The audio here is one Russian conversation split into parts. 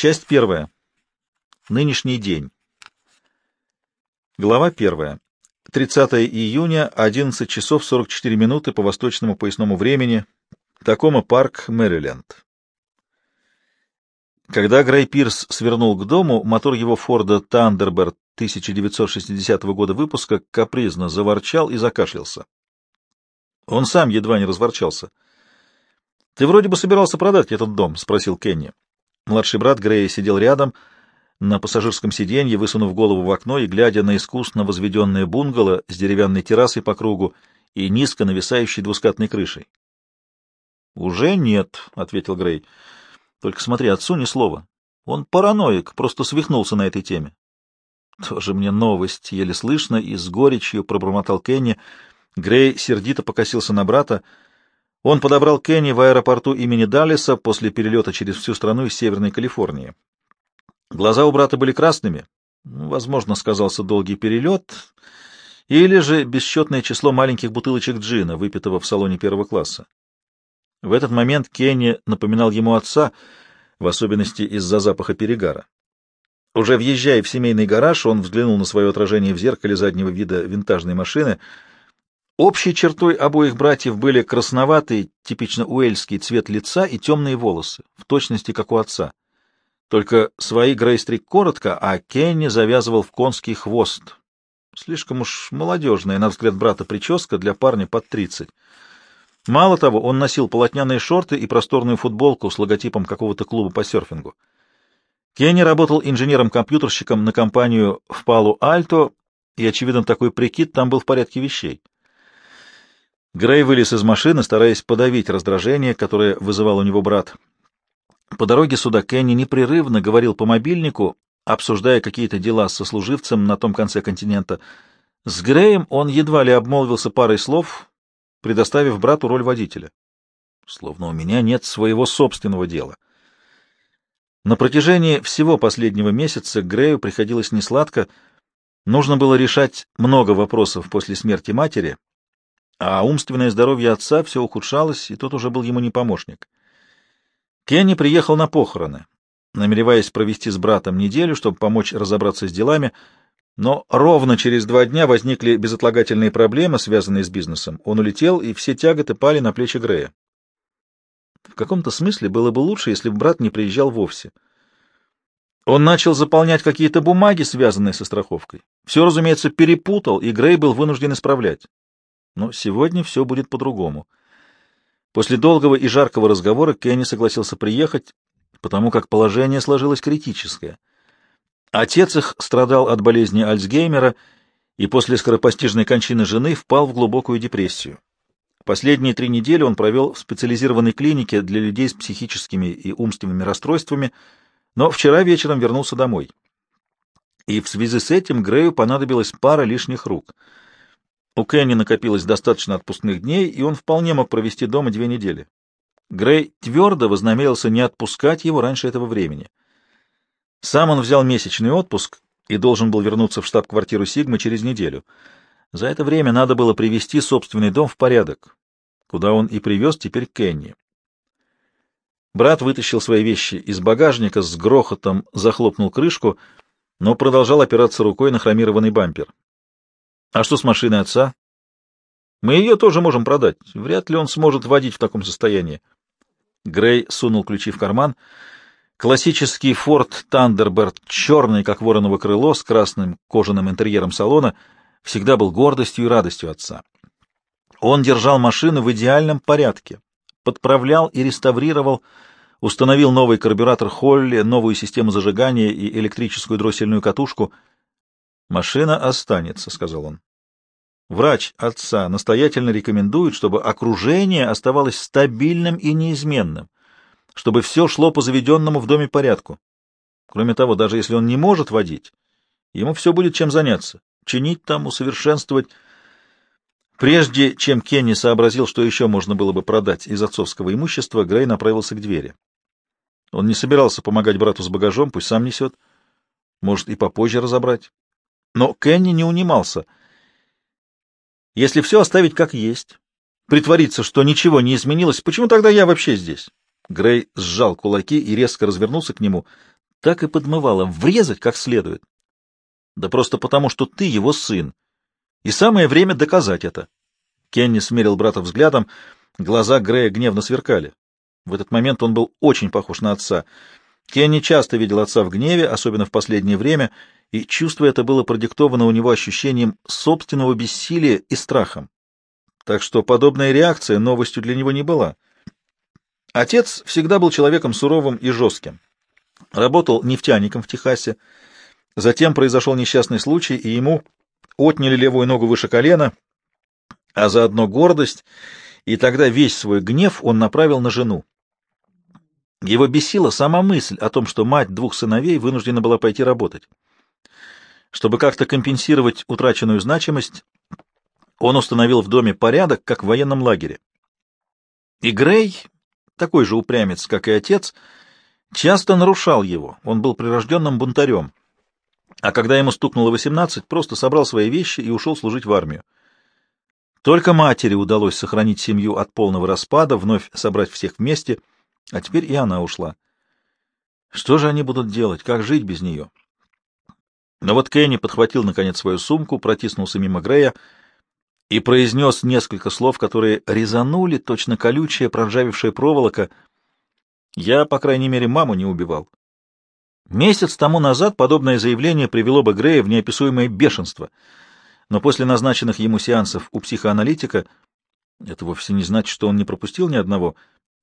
Часть первая. Нынешний день. Глава первая. 30 июня, 11 часов 44 минуты по восточному поясному времени. Такома парк, Мэриленд. Когда Грей Пирс свернул к дому, мотор его Форда Тандерберт 1960 года выпуска капризно заворчал и закашлялся. Он сам едва не разворчался. — Ты вроде бы собирался продать этот дом? — спросил Кенни. Младший брат Грея сидел рядом, на пассажирском сиденье, высунув голову в окно и глядя на искусно возведенное бунгало с деревянной террасой по кругу и низко нависающей двускатной крышей. — Уже нет, — ответил Грей. — Только смотри, отцу ни слова. Он параноик, просто свихнулся на этой теме. — Тоже мне новость, еле слышно, и с горечью пробормотал Кенни. Грей сердито покосился на брата. Он подобрал Кенни в аэропорту имени Даллеса после перелета через всю страну из Северной Калифорнии. Глаза у брата были красными. Ну, возможно, сказался долгий перелет, или же бесчетное число маленьких бутылочек джина, выпитого в салоне первого класса. В этот момент Кенни напоминал ему отца, в особенности из-за запаха перегара. Уже въезжая в семейный гараж, он взглянул на свое отражение в зеркале заднего вида винтажной машины — Общей чертой обоих братьев были красноватый, типично уэльский цвет лица и темные волосы, в точности как у отца. Только свои Грейстрик коротко, а Кенни завязывал в конский хвост. Слишком уж молодежная, на взгляд брата, прическа для парня под тридцать. Мало того, он носил полотняные шорты и просторную футболку с логотипом какого-то клуба по серфингу. Кенни работал инженером-компьютерщиком на компанию в Палу-Альто, и, очевидно, такой прикид там был в порядке вещей. Грей вылез из машины, стараясь подавить раздражение, которое вызывал у него брат. По дороге сюда Кенни непрерывно говорил по мобильнику, обсуждая какие-то дела с сослуживцем на том конце континента. С Греем он едва ли обмолвился парой слов, предоставив брату роль водителя. Словно у меня нет своего собственного дела. На протяжении всего последнего месяца Грею приходилось несладко. Нужно было решать много вопросов после смерти матери, а умственное здоровье отца все ухудшалось, и тот уже был ему не помощник. Кенни приехал на похороны, намереваясь провести с братом неделю, чтобы помочь разобраться с делами, но ровно через два дня возникли безотлагательные проблемы, связанные с бизнесом. Он улетел, и все тяготы пали на плечи Грея. В каком-то смысле было бы лучше, если бы брат не приезжал вовсе. Он начал заполнять какие-то бумаги, связанные со страховкой. Все, разумеется, перепутал, и Грей был вынужден исправлять. Но сегодня все будет по-другому. После долгого и жаркого разговора Кенни согласился приехать, потому как положение сложилось критическое. Отец их страдал от болезни Альцгеймера и после скоропостижной кончины жены впал в глубокую депрессию. Последние три недели он провел в специализированной клинике для людей с психическими и умственными расстройствами, но вчера вечером вернулся домой. И в связи с этим Грею понадобилась пара лишних рук — у Кенни накопилось достаточно отпускных дней, и он вполне мог провести дома две недели. Грей твердо вознамерился не отпускать его раньше этого времени. Сам он взял месячный отпуск и должен был вернуться в штаб-квартиру Сигмы через неделю. За это время надо было привести собственный дом в порядок, куда он и привез теперь Кенни. Брат вытащил свои вещи из багажника, с грохотом захлопнул крышку, но продолжал опираться рукой на хромированный бампер. А что с машиной отца? Мы ее тоже можем продать. Вряд ли он сможет водить в таком состоянии. Грей сунул ключи в карман. Классический Ford Thunderbird, черный, как вороново крыло, с красным кожаным интерьером салона, всегда был гордостью и радостью отца. Он держал машину в идеальном порядке, подправлял и реставрировал, установил новый карбюратор Холли, новую систему зажигания и электрическую дроссельную катушку — «Машина останется», — сказал он. Врач отца настоятельно рекомендует, чтобы окружение оставалось стабильным и неизменным, чтобы все шло по заведенному в доме порядку. Кроме того, даже если он не может водить, ему все будет чем заняться, чинить там, усовершенствовать. Прежде чем Кенни сообразил, что еще можно было бы продать из отцовского имущества, Грей направился к двери. Он не собирался помогать брату с багажом, пусть сам несет. Может, и попозже разобрать. Но Кенни не унимался. Если все оставить как есть, притвориться, что ничего не изменилось, почему тогда я вообще здесь? Грей сжал кулаки и резко развернулся к нему. так и подмывало врезать как следует. Да просто потому, что ты его сын. И самое время доказать это. Кенни смерил брата взглядом, глаза Грея гневно сверкали. В этот момент он был очень похож на отца. Кенни часто видел отца в гневе, особенно в последнее время, и чувство это было продиктовано у него ощущением собственного бессилия и страхом. Так что подобная реакция новостью для него не была. Отец всегда был человеком суровым и жестким. Работал нефтяником в Техасе. Затем произошел несчастный случай, и ему отняли левую ногу выше колена, а заодно гордость, и тогда весь свой гнев он направил на жену. Его бесила сама мысль о том, что мать двух сыновей вынуждена была пойти работать. Чтобы как-то компенсировать утраченную значимость, он установил в доме порядок, как в военном лагере. И Грей, такой же упрямец, как и отец, часто нарушал его, он был прирожденным бунтарем. А когда ему стукнуло восемнадцать, просто собрал свои вещи и ушел служить в армию. Только матери удалось сохранить семью от полного распада, вновь собрать всех вместе, а теперь и она ушла. Что же они будут делать? Как жить без нее? Но вот Кенни подхватил, наконец, свою сумку, протиснулся мимо Грея и произнес несколько слов, которые резанули, точно колючая, проржавевшая проволока. Я, по крайней мере, маму не убивал. Месяц тому назад подобное заявление привело бы Грея в неописуемое бешенство, но после назначенных ему сеансов у психоаналитика это вовсе не значит, что он не пропустил ни одного.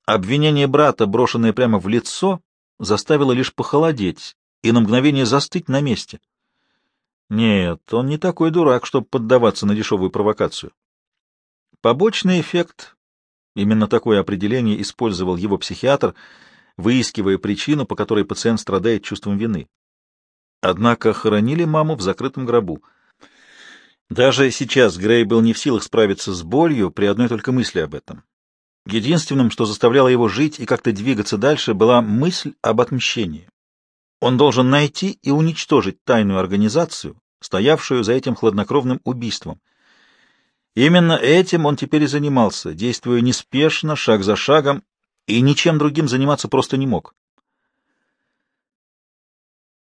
Обвинение брата, брошенное прямо в лицо, заставило лишь похолодеть и на мгновение застыть на месте. Нет, он не такой дурак, чтобы поддаваться на дешевую провокацию. Побочный эффект, именно такое определение использовал его психиатр, выискивая причину, по которой пациент страдает чувством вины. Однако хоронили маму в закрытом гробу. Даже сейчас Грей был не в силах справиться с болью при одной только мысли об этом. Единственным, что заставляло его жить и как-то двигаться дальше, была мысль об отмщении. Он должен найти и уничтожить тайную организацию, стоявшую за этим хладнокровным убийством. Именно этим он теперь и занимался, действуя неспешно, шаг за шагом, и ничем другим заниматься просто не мог.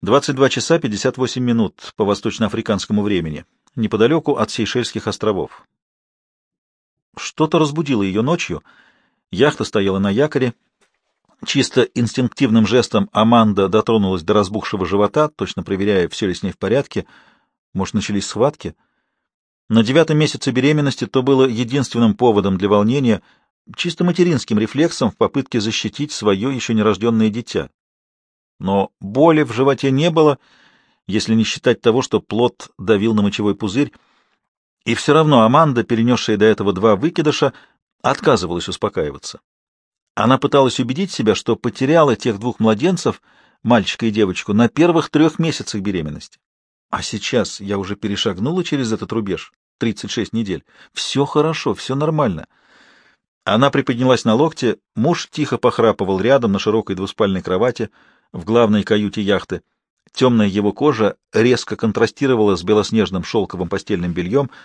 22 часа 58 минут по восточноафриканскому времени, неподалеку от Сейшельских островов. Что-то разбудило ее ночью. Яхта стояла на якоре, Чисто инстинктивным жестом Аманда дотронулась до разбухшего живота, точно проверяя, все ли с ней в порядке. Может, начались схватки? На девятом месяце беременности то было единственным поводом для волнения, чисто материнским рефлексом в попытке защитить свое еще нерожденное дитя. Но боли в животе не было, если не считать того, что плод давил на мочевой пузырь, и все равно Аманда, перенесшая до этого два выкидыша, отказывалась успокаиваться. Она пыталась убедить себя, что потеряла тех двух младенцев, мальчика и девочку, на первых трех месяцах беременности. А сейчас я уже перешагнула через этот рубеж, 36 недель. Все хорошо, все нормально. Она приподнялась на локте, муж тихо похрапывал рядом на широкой двуспальной кровати в главной каюте яхты. Темная его кожа резко контрастировала с белоснежным шелковым постельным бельем —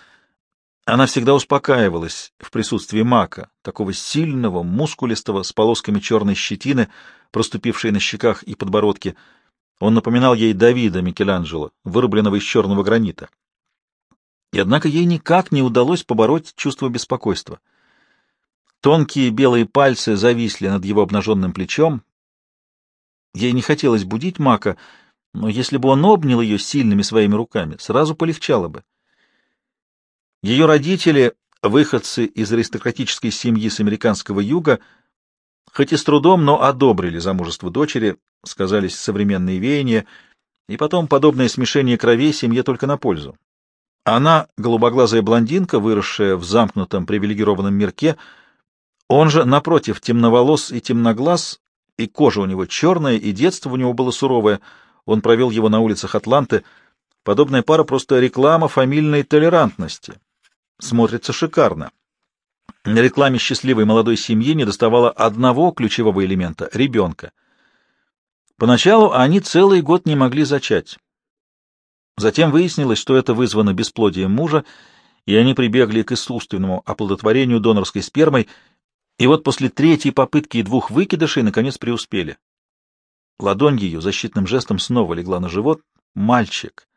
она всегда успокаивалась в присутствии мака, такого сильного, мускулистого, с полосками черной щетины, проступившей на щеках и подбородке. Он напоминал ей Давида Микеланджело, вырубленного из черного гранита. И однако ей никак не удалось побороть чувство беспокойства. Тонкие белые пальцы зависли над его обнаженным плечом. Ей не хотелось будить мака, но если бы он обнял ее сильными своими руками, сразу полегчало бы. Ее родители, выходцы из аристократической семьи с американского юга, хоть и с трудом, но одобрили замужество дочери, сказались современные веяния, и потом подобное смешение кровей семье только на пользу. Она — голубоглазая блондинка, выросшая в замкнутом привилегированном мирке, он же, напротив, темноволос и темноглаз, и кожа у него черная, и детство у него было суровое, он провел его на улицах Атланты. Подобная пара — просто реклама фамильной толерантности, смотрится шикарно. На рекламе счастливой молодой семьи недоставало одного ключевого элемента — ребенка. Поначалу они целый год не могли зачать. Затем выяснилось, что это вызвано бесплодием мужа, и они прибегли к искусственному оплодотворению донорской спермой, и вот после третьей попытки и двух выкидышей наконец преуспели. Ладонь ее защитным жестом снова легла на живот. Мальчик.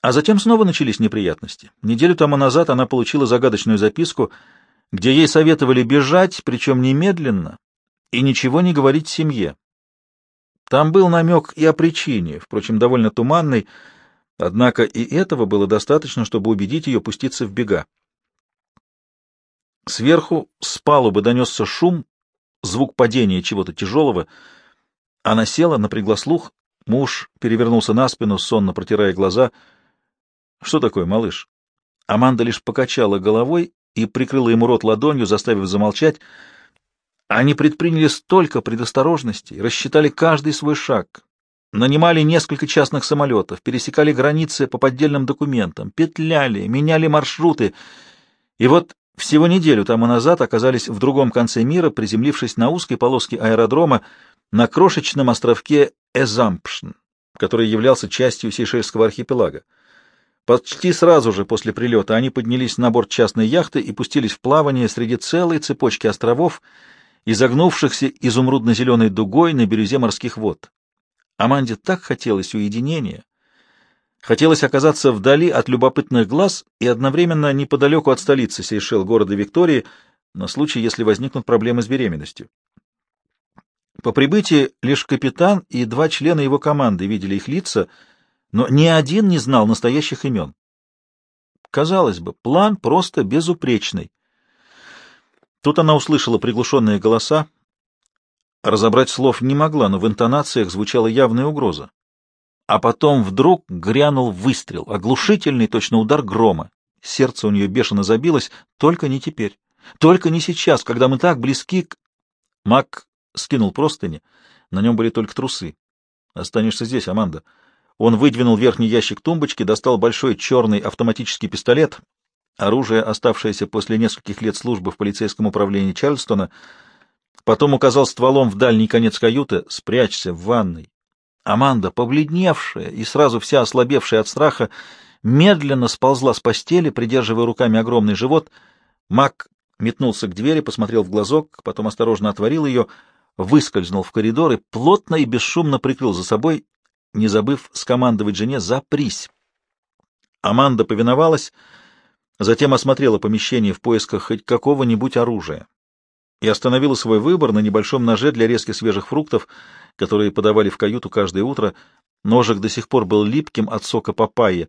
А затем снова начались неприятности. Неделю тому назад она получила загадочную записку, где ей советовали бежать, причем немедленно, и ничего не говорить семье. Там был намек и о причине, впрочем, довольно туманный, однако и этого было достаточно, чтобы убедить ее пуститься в бега. Сверху с палубы донесся шум, звук падения чего-то тяжелого. Она села, напрягла слух. Муж перевернулся на спину, сонно протирая глаза. — Что такое, малыш? Аманда лишь покачала головой и прикрыла ему рот ладонью, заставив замолчать. Они предприняли столько предосторожностей, рассчитали каждый свой шаг, нанимали несколько частных самолетов, пересекали границы по поддельным документам, петляли, меняли маршруты. И вот всего неделю тому назад оказались в другом конце мира, приземлившись на узкой полоске аэродрома на крошечном островке Эзампшн, который являлся частью Сейшельского архипелага. Почти сразу же после прилета они поднялись на борт частной яхты и пустились в плавание среди целой цепочки островов, изогнувшихся изумрудно-зеленой дугой на бирюзе морских вод. Аманде так хотелось уединения, хотелось оказаться вдали от любопытных глаз и одновременно неподалеку от столицы Сейшел, города Виктории, на случай, если возникнут проблемы с беременностью. По прибытии лишь капитан и два члена его команды видели их лица, но ни один не знал настоящих имен. Казалось бы, план просто безупречный. Тут она услышала приглушенные голоса. Разобрать слов не могла, но в интонациях звучала явная угроза. А потом вдруг грянул выстрел, оглушительный точно удар грома. Сердце у нее бешено забилось, только не теперь. Только не сейчас, когда мы так близки к... Мак скинул простыни, на нем были только трусы. Останешься здесь, Аманда. Он выдвинул верхний ящик тумбочки, достал большой черный автоматический пистолет, оружие, оставшееся после нескольких лет службы в полицейском управлении Чарльстона, потом указал стволом в дальний конец каюты «Спрячься в ванной». Аманда, побледневшая и сразу вся ослабевшая от страха, медленно сползла с постели, придерживая руками огромный живот. Мак метнулся к двери, посмотрел в глазок, потом осторожно отворил ее, выскользнул в коридор и плотно и бесшумно прикрыл за собой, не забыв скомандовать жене «Запрись!». Аманда повиновалась, Затем осмотрела помещение в поисках хоть какого-нибудь оружия и остановила свой выбор на небольшом ноже для резки свежих фруктов, которые подавали в каюту каждое утро. Ножик до сих пор был липким от сока папайи.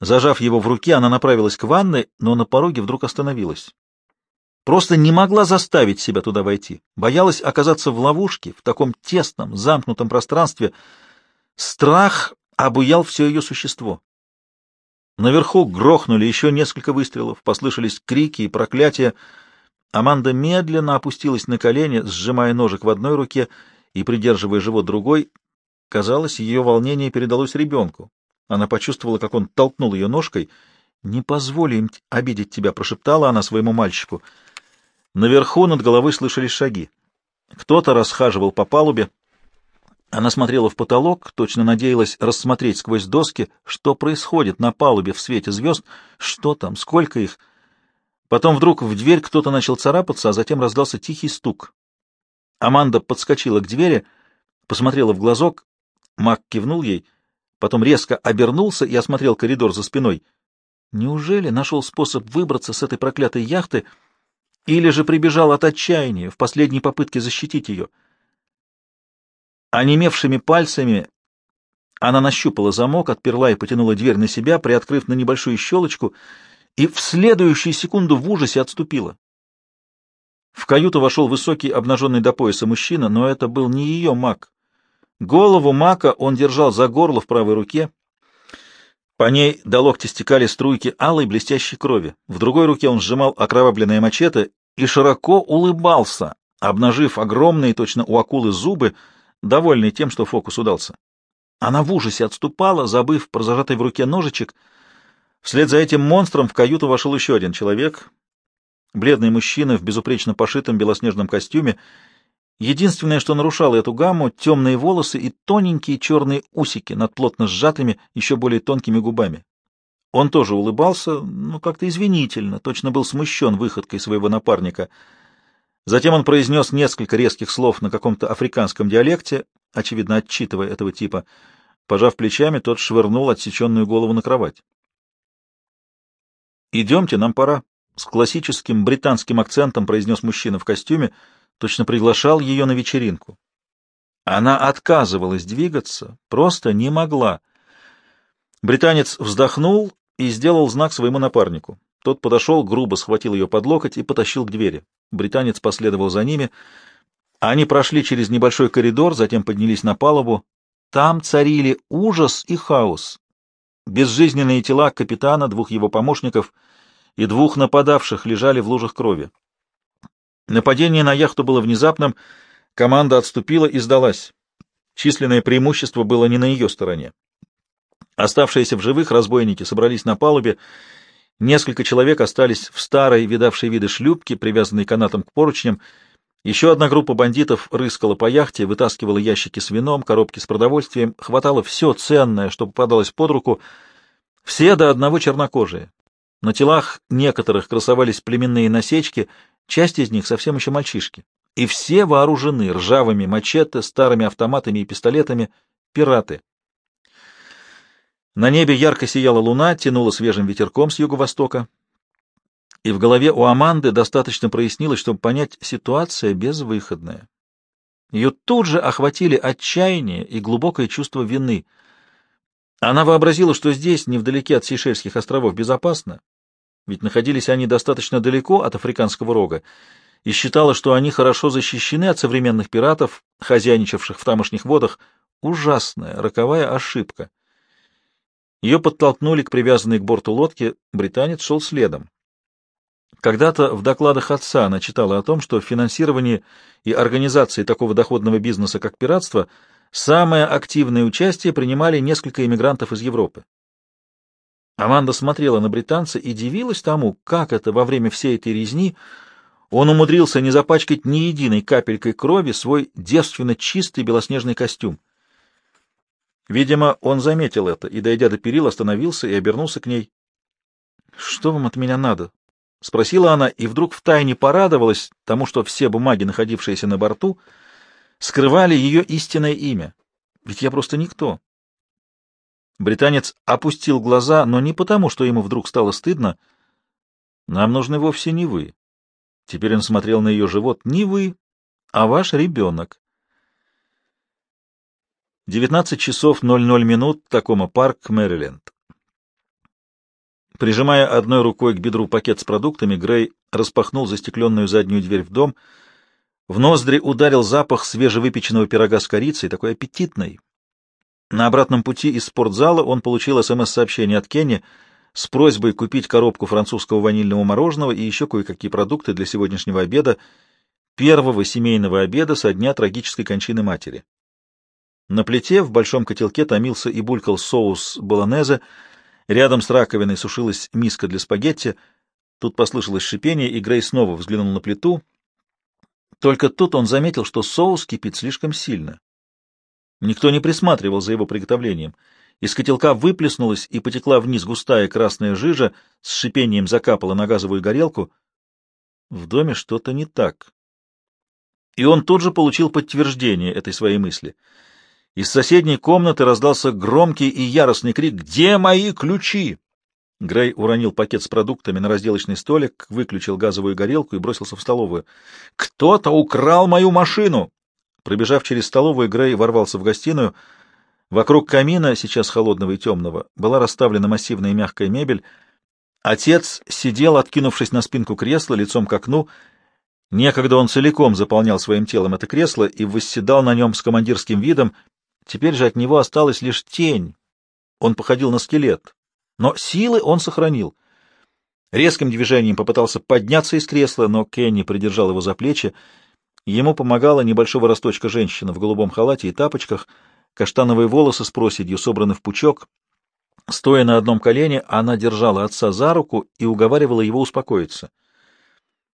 Зажав его в руке, она направилась к ванной, но на пороге вдруг остановилась. Просто не могла заставить себя туда войти. Боялась оказаться в ловушке, в таком тесном, замкнутом пространстве. Страх обуял все ее существо. Наверху грохнули еще несколько выстрелов, послышались крики и проклятия. Аманда медленно опустилась на колени, сжимая ножик в одной руке и придерживая живот другой. Казалось, ее волнение передалось ребенку. Она почувствовала, как он толкнул ее ножкой. «Не позволь им обидеть тебя», — прошептала она своему мальчику. Наверху над головой слышались шаги. Кто-то расхаживал по палубе. Она смотрела в потолок, точно надеялась рассмотреть сквозь доски, что происходит на палубе в свете звезд, что там, сколько их. Потом вдруг в дверь кто-то начал царапаться, а затем раздался тихий стук. Аманда подскочила к двери, посмотрела в глазок, Мак кивнул ей, потом резко обернулся и осмотрел коридор за спиной. Неужели нашел способ выбраться с этой проклятой яхты или же прибежал от отчаяния в последней попытке защитить ее? — Онемевшими пальцами она нащупала замок, отперла и потянула дверь на себя, приоткрыв на небольшую щелочку, и в следующую секунду в ужасе отступила. В каюту вошел высокий, обнаженный до пояса мужчина, но это был не ее маг. Голову мака он держал за горло в правой руке. По ней до локтя стекали струйки алой блестящей крови. В другой руке он сжимал окровавленное мачете и широко улыбался, обнажив огромные, точно у акулы, зубы, довольный тем, что фокус удался. Она в ужасе отступала, забыв про зажатый в руке ножичек. Вслед за этим монстром в каюту вошел еще один человек, бледный мужчина в безупречно пошитом белоснежном костюме. Единственное, что нарушало эту гамму, — темные волосы и тоненькие черные усики над плотно сжатыми, еще более тонкими губами. Он тоже улыбался, но как-то извинительно, точно был смущен выходкой своего напарника. Затем он произнес несколько резких слов на каком-то африканском диалекте, очевидно, отчитывая этого типа. Пожав плечами, тот швырнул отсеченную голову на кровать. «Идемте, нам пора», — с классическим британским акцентом произнес мужчина в костюме, точно приглашал ее на вечеринку. Она отказывалась двигаться, просто не могла. Британец вздохнул и сделал знак своему напарнику. Тот подошел, грубо схватил ее под локоть и потащил к двери. Британец последовал за ними. Они прошли через небольшой коридор, затем поднялись на палубу. Там царили ужас и хаос. Безжизненные тела капитана, двух его помощников и двух нападавших лежали в лужах крови. Нападение на яхту было внезапным, команда отступила и сдалась. Численное преимущество было не на ее стороне. Оставшиеся в живых разбойники собрались на палубе Несколько человек остались в старой, видавшей виды шлюпке, привязанной канатом к поручням. Еще одна группа бандитов рыскала по яхте, вытаскивала ящики с вином, коробки с продовольствием, хватало все ценное, что попадалось под руку. Все до одного чернокожие. На телах некоторых красовались племенные насечки, часть из них совсем еще мальчишки. И все вооружены ржавыми мачете, старыми автоматами и пистолетами, пираты. На небе ярко сияла луна, тянула свежим ветерком с юго-востока. И в голове у Аманды достаточно прояснилось, чтобы понять, ситуация безвыходная. Ее тут же охватили отчаяние и глубокое чувство вины. Она вообразила, что здесь, невдалеке от Сейшельских островов, безопасно, ведь находились они достаточно далеко от Африканского рога, и считала, что они хорошо защищены от современных пиратов, хозяйничавших в тамошних водах. Ужасная, роковая ошибка. Ее подтолкнули к привязанной к борту лодке, британец шел следом. Когда-то в докладах отца она читала о том, что в финансировании и организации такого доходного бизнеса, как пиратство, самое активное участие принимали несколько иммигрантов из Европы. Аманда смотрела на британца и дивилась тому, как это во время всей этой резни он умудрился не запачкать ни единой капелькой крови свой девственно чистый белоснежный костюм. Видимо, он заметил это и, дойдя до перил, остановился и обернулся к ней. — Что вам от меня надо? — спросила она, и вдруг втайне порадовалась тому, что все бумаги, находившиеся на борту, скрывали ее истинное имя. Ведь я просто никто. Британец опустил глаза, но не потому, что ему вдруг стало стыдно. Нам нужны вовсе не вы. Теперь он смотрел на ее живот. Не вы, а ваш ребенок. 19 часов 00 минут, Такома парк, Мэриленд. Прижимая одной рукой к бедру пакет с продуктами, Грей распахнул застекленную заднюю дверь в дом. В ноздри ударил запах свежевыпеченного пирога с корицей, такой аппетитный. На обратном пути из спортзала он получил СМС-сообщение от Кенни с просьбой купить коробку французского ванильного мороженого и еще кое-какие продукты для сегодняшнего обеда, первого семейного обеда со дня трагической кончины матери. На плите в большом котелке томился и булькал соус болонезе, рядом с раковиной сушилась миска для спагетти. Тут послышалось шипение, и Грей снова взглянул на плиту. Только тут он заметил, что соус кипит слишком сильно. Никто не присматривал за его приготовлением. Из котелка выплеснулась и потекла вниз густая красная жижа, с шипением закапала на газовую горелку. В доме что-то не так. И он тут же получил подтверждение этой своей мысли — из соседней комнаты раздался громкий и яростный крик «Где мои ключи?». Грей уронил пакет с продуктами на разделочный столик, выключил газовую горелку и бросился в столовую. «Кто-то украл мою машину!» Пробежав через столовую, Грей ворвался в гостиную. Вокруг камина, сейчас холодного и темного, была расставлена массивная мягкая мебель. Отец сидел, откинувшись на спинку кресла, лицом к окну. Некогда он целиком заполнял своим телом это кресло и восседал на нем с командирским видом, Теперь же от него осталась лишь тень. Он походил на скелет. Но силы он сохранил. Резким движением попытался подняться из кресла, но Кенни придержал его за плечи. Ему помогала небольшого росточка женщина в голубом халате и тапочках, каштановые волосы с проседью собраны в пучок. Стоя на одном колене, она держала отца за руку и уговаривала его успокоиться.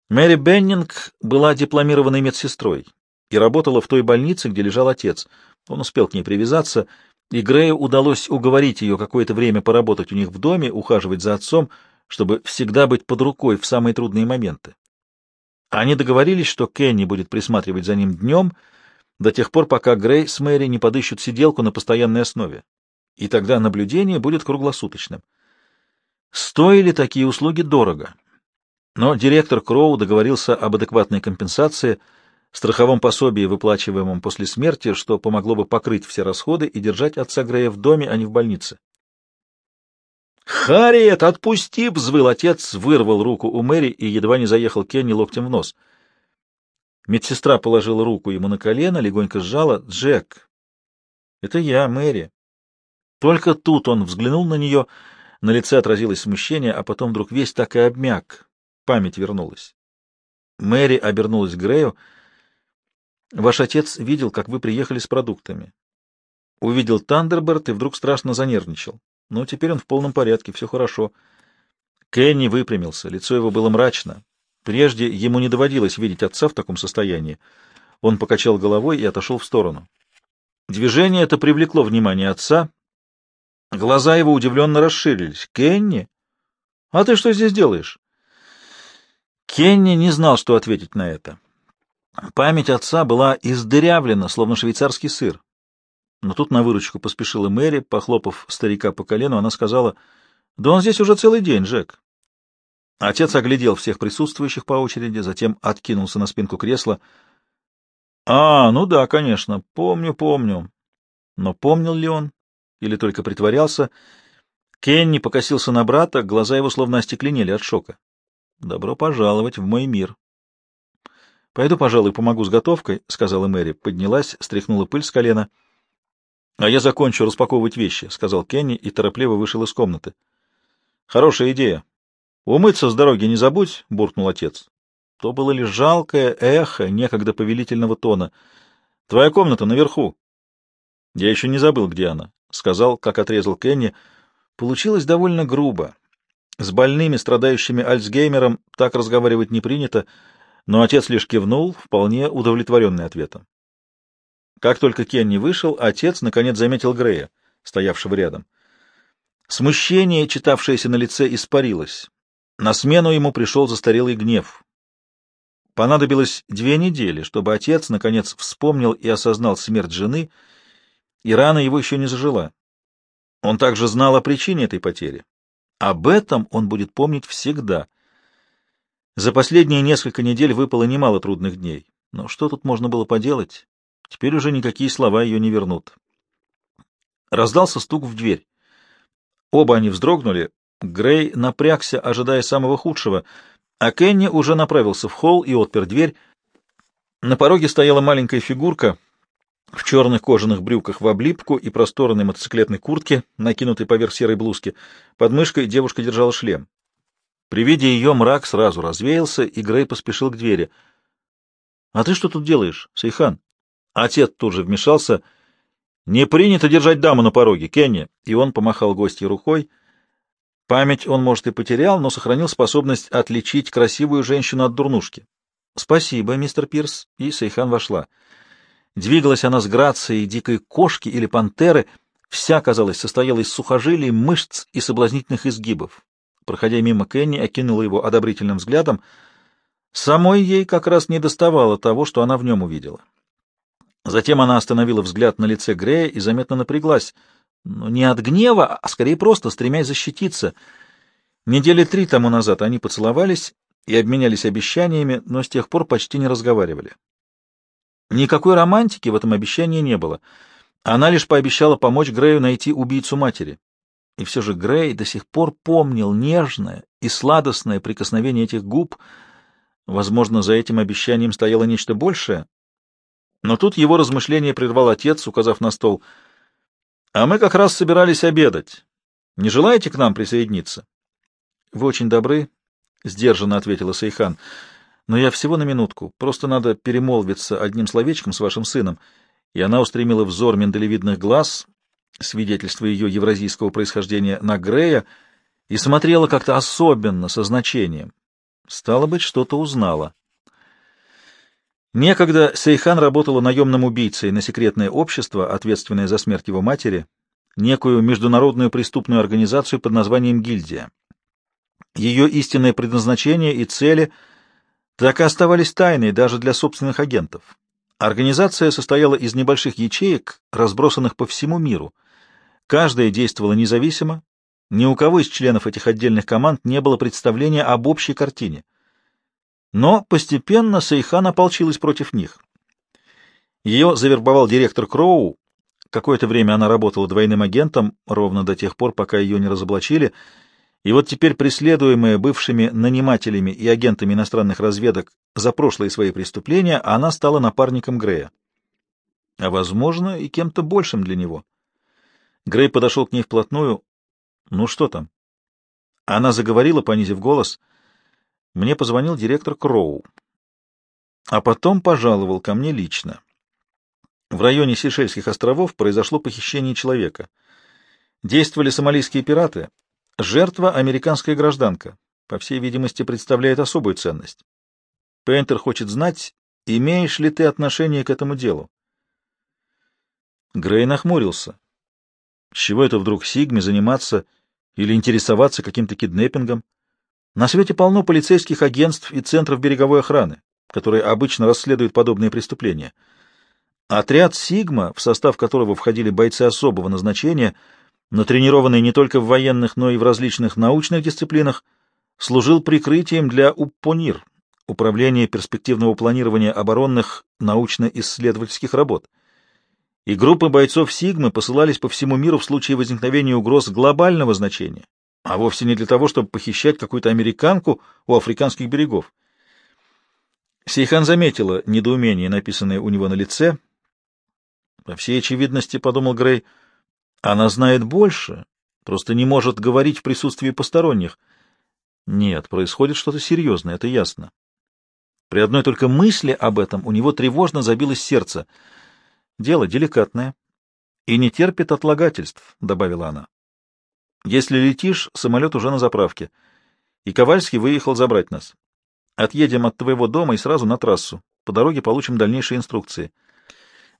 Мэри Беннинг была дипломированной медсестрой и работала в той больнице, где лежал отец — он успел к ней привязаться, и Грею удалось уговорить ее какое-то время поработать у них в доме, ухаживать за отцом, чтобы всегда быть под рукой в самые трудные моменты. Они договорились, что Кенни будет присматривать за ним днем до тех пор, пока Грей с Мэри не подыщут сиделку на постоянной основе, и тогда наблюдение будет круглосуточным. Стоили такие услуги дорого. Но директор Кроу договорился об адекватной компенсации, страховом пособии, выплачиваемом после смерти, что помогло бы покрыть все расходы и держать отца Грея в доме, а не в больнице. «Харриет, отпусти!» — взвыл отец, вырвал руку у Мэри и едва не заехал Кенни локтем в нос. Медсестра положила руку ему на колено, легонько сжала. «Джек!» «Это я, Мэри!» Только тут он взглянул на нее, на лице отразилось смущение, а потом вдруг весь так и обмяк. Память вернулась. Мэри обернулась к Грею. «Ваш отец видел, как вы приехали с продуктами. Увидел Тандерберт и вдруг страшно занервничал. Но теперь он в полном порядке, все хорошо. Кенни выпрямился, лицо его было мрачно. Прежде ему не доводилось видеть отца в таком состоянии. Он покачал головой и отошел в сторону. Движение это привлекло внимание отца. Глаза его удивленно расширились. «Кенни? А ты что здесь делаешь?» Кенни не знал, что ответить на это. Память отца была издырявлена, словно швейцарский сыр. Но тут на выручку поспешила Мэри, похлопав старика по колену, она сказала, «Да он здесь уже целый день, Джек». Отец оглядел всех присутствующих по очереди, затем откинулся на спинку кресла. «А, ну да, конечно, помню, помню». Но помнил ли он? Или только притворялся? Кенни покосился на брата, глаза его словно остекленели от шока. «Добро пожаловать в мой мир». «Пойду, пожалуй, помогу с готовкой», — сказала Мэри. Поднялась, стряхнула пыль с колена —— А я закончу распаковывать вещи, — сказал Кенни и торопливо вышел из комнаты. — Хорошая идея. — Умыться с дороги не забудь, — буркнул отец. То было лишь жалкое эхо некогда повелительного тона. — Твоя комната наверху. — Я еще не забыл, где она, — сказал, как отрезал Кенни. Получилось довольно грубо. С больными, страдающими Альцгеймером, так разговаривать не принято, но отец лишь кивнул, вполне удовлетворенный ответом. Как только Кенни вышел, отец наконец заметил Грея, стоявшего рядом. Смущение, читавшееся на лице, испарилось. На смену ему пришел застарелый гнев. Понадобилось две недели, чтобы отец, наконец, вспомнил и осознал смерть жены, и рана его еще не зажила. Он также знал о причине этой потери. Об этом он будет помнить всегда. За последние несколько недель выпало немало трудных дней. Но что тут можно было поделать? Теперь уже никакие слова ее не вернут. Раздался стук в дверь. Оба они вздрогнули. Грей напрягся, ожидая самого худшего, а Кенни уже направился в холл и отпер дверь. На пороге стояла маленькая фигурка в черных кожаных брюках в облипку и просторной мотоциклетной куртке, накинутой поверх серой блузки. Под мышкой девушка держала шлем. При виде ее мрак сразу развеялся, и Грей поспешил к двери. — А ты что тут делаешь, Сейхан? Отец тут же вмешался. «Не принято держать даму на пороге, Кенни!» И он помахал гостье рукой. Память он, может, и потерял, но сохранил способность отличить красивую женщину от дурнушки. «Спасибо, мистер Пирс». И Сейхан вошла. Двигалась она с грацией дикой кошки или пантеры, вся, казалось, состояла из сухожилий, мышц и соблазнительных изгибов. Проходя мимо Кенни, окинула его одобрительным взглядом. Самой ей как раз не доставало того, что она в нем увидела. Затем она остановила взгляд на лице Грея и заметно напряглась. Но не от гнева, а скорее просто стремясь защититься. Недели три тому назад они поцеловались и обменялись обещаниями, но с тех пор почти не разговаривали. Никакой романтики в этом обещании не было. Она лишь пообещала помочь Грею найти убийцу матери. И все же Грей до сих пор помнил нежное и сладостное прикосновение этих губ. Возможно, за этим обещанием стояло нечто большее, но тут его размышление прервал отец, указав на стол. — А мы как раз собирались обедать. Не желаете к нам присоединиться? — Вы очень добры, — сдержанно ответила Сейхан. — Но я всего на минутку. Просто надо перемолвиться одним словечком с вашим сыном. И она устремила взор миндалевидных глаз, свидетельство ее евразийского происхождения, на Грея, и смотрела как-то особенно, со значением. Стало быть, что-то узнала. Некогда Сейхан работала наемным убийцей на секретное общество, ответственное за смерть его матери, некую международную преступную организацию под названием «Гильдия». Ее истинное предназначение и цели так и оставались тайной даже для собственных агентов. Организация состояла из небольших ячеек, разбросанных по всему миру. Каждая действовала независимо, ни у кого из членов этих отдельных команд не было представления об общей картине. Но постепенно Сейхан ополчилась против них. Ее завербовал директор Кроу. Какое-то время она работала двойным агентом, ровно до тех пор, пока ее не разоблачили, и вот теперь, преследуемая бывшими нанимателями и агентами иностранных разведок за прошлые свои преступления, она стала напарником Грея. А, возможно, и кем-то большим для него. Грей подошел к ней вплотную. «Ну что там?» Она заговорила, понизив голос. Мне позвонил директор Кроу. А потом пожаловал ко мне лично. В районе Сейшельских островов произошло похищение человека. Действовали сомалийские пираты — Жертва — американская гражданка. По всей видимости, представляет особую ценность. Пейнтер хочет знать, имеешь ли ты отношение к этому делу. Грей нахмурился. С чего это вдруг Сигме заниматься или интересоваться каким-то киднеппингом? На свете полно полицейских агентств и центров береговой охраны, которые обычно расследуют подобные преступления. Отряд «Сигма», в состав которого входили бойцы особого назначения — натренированный не только в военных, но и в различных научных дисциплинах, служил прикрытием для УППОНИР, Управления перспективного планирования оборонных научно-исследовательских работ. И группы бойцов Сигмы посылались по всему миру в случае возникновения угроз глобального значения, а вовсе не для того, чтобы похищать какую-то американку у африканских берегов. Сейхан заметила недоумение, написанное у него на лице. По всей очевидности, — подумал Грей, — она знает больше, просто не может говорить в присутствии посторонних. Нет, происходит что-то серьезное, это ясно. При одной только мысли об этом у него тревожно забилось сердце. Дело деликатное и не терпит отлагательств, — добавила она. Если летишь, самолет уже на заправке, и Ковальский выехал забрать нас. Отъедем от твоего дома и сразу на трассу. По дороге получим дальнейшие инструкции.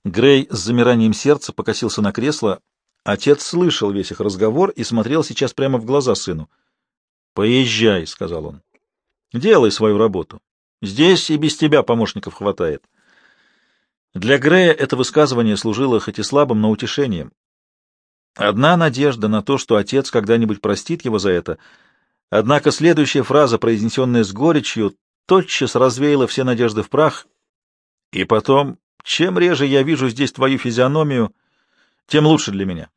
Грей с замиранием сердца покосился на кресло, Отец слышал весь их разговор и смотрел сейчас прямо в глаза сыну. «Поезжай», — сказал он. «Делай свою работу. Здесь и без тебя помощников хватает». Для Грея это высказывание служило хоть и слабым, но утешением. Одна надежда на то, что отец когда-нибудь простит его за это, однако следующая фраза, произнесенная с горечью, тотчас развеяла все надежды в прах. И потом, чем реже я вижу здесь твою физиономию, тем лучше для меня.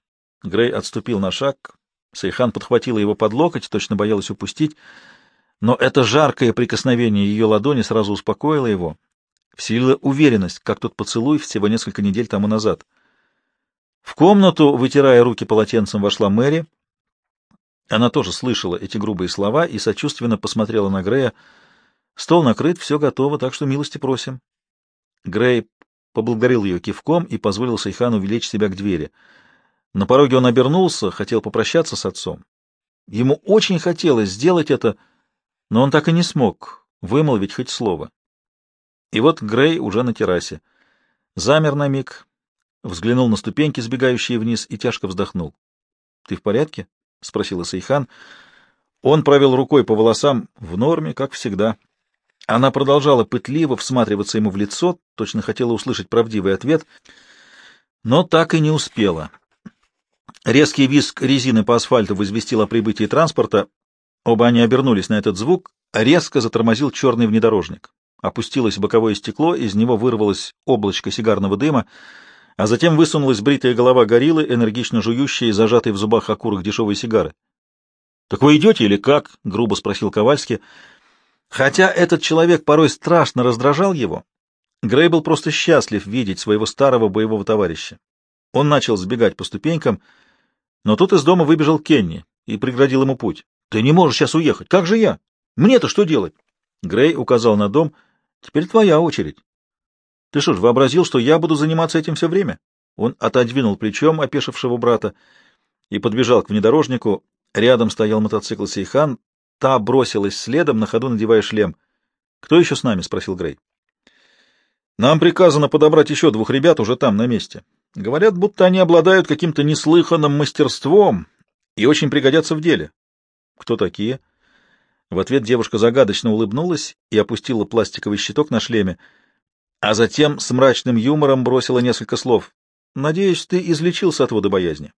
Грей отступил на шаг. Сейхан подхватила его под локоть, точно боялась упустить, но это жаркое прикосновение ее ладони сразу успокоило его, вселило уверенность, как тот поцелуй всего несколько недель тому назад. В комнату, вытирая руки полотенцем, вошла Мэри. Она тоже слышала эти грубые слова и сочувственно посмотрела на Грея. Стол накрыт, все готово, так что милости просим. Грей поблагодарил ее кивком и позволил Сейхану велечь себя к двери — на пороге он обернулся, хотел попрощаться с отцом. Ему очень хотелось сделать это, но он так и не смог вымолвить хоть слово. И вот Грей уже на террасе. Замер на миг, взглянул на ступеньки, сбегающие вниз, и тяжко вздохнул. — Ты в порядке? — спросила Сейхан. Он провел рукой по волосам в норме, как всегда. Она продолжала пытливо всматриваться ему в лицо, точно хотела услышать правдивый ответ, но так и не успела. Резкий визг резины по асфальту возвестил о прибытии транспорта. Оба они обернулись на этот звук. Резко затормозил черный внедорожник. Опустилось боковое стекло, из него вырвалось облачко сигарного дыма, а затем высунулась бритая голова гориллы, энергично жующая и зажатый в зубах окурок дешевой сигары. — Так вы идете или как? — грубо спросил Ковальский. Хотя этот человек порой страшно раздражал его, Грей был просто счастлив видеть своего старого боевого товарища. Он начал сбегать по ступенькам, но тут из дома выбежал Кенни и преградил ему путь. — Ты не можешь сейчас уехать. Как же я? Мне-то что делать? Грей указал на дом. — Теперь твоя очередь. — Ты что ж, вообразил, что я буду заниматься этим все время? Он отодвинул плечом опешившего брата и подбежал к внедорожнику. Рядом стоял мотоцикл Сейхан. Та бросилась следом, на ходу надевая шлем. — Кто еще с нами? — спросил Грей. — Нам приказано подобрать еще двух ребят уже там, на месте. Говорят, будто они обладают каким-то неслыханным мастерством и очень пригодятся в деле. Кто такие? В ответ девушка загадочно улыбнулась и опустила пластиковый щиток на шлеме, а затем с мрачным юмором бросила несколько слов. «Надеюсь, ты излечился от водобоязни».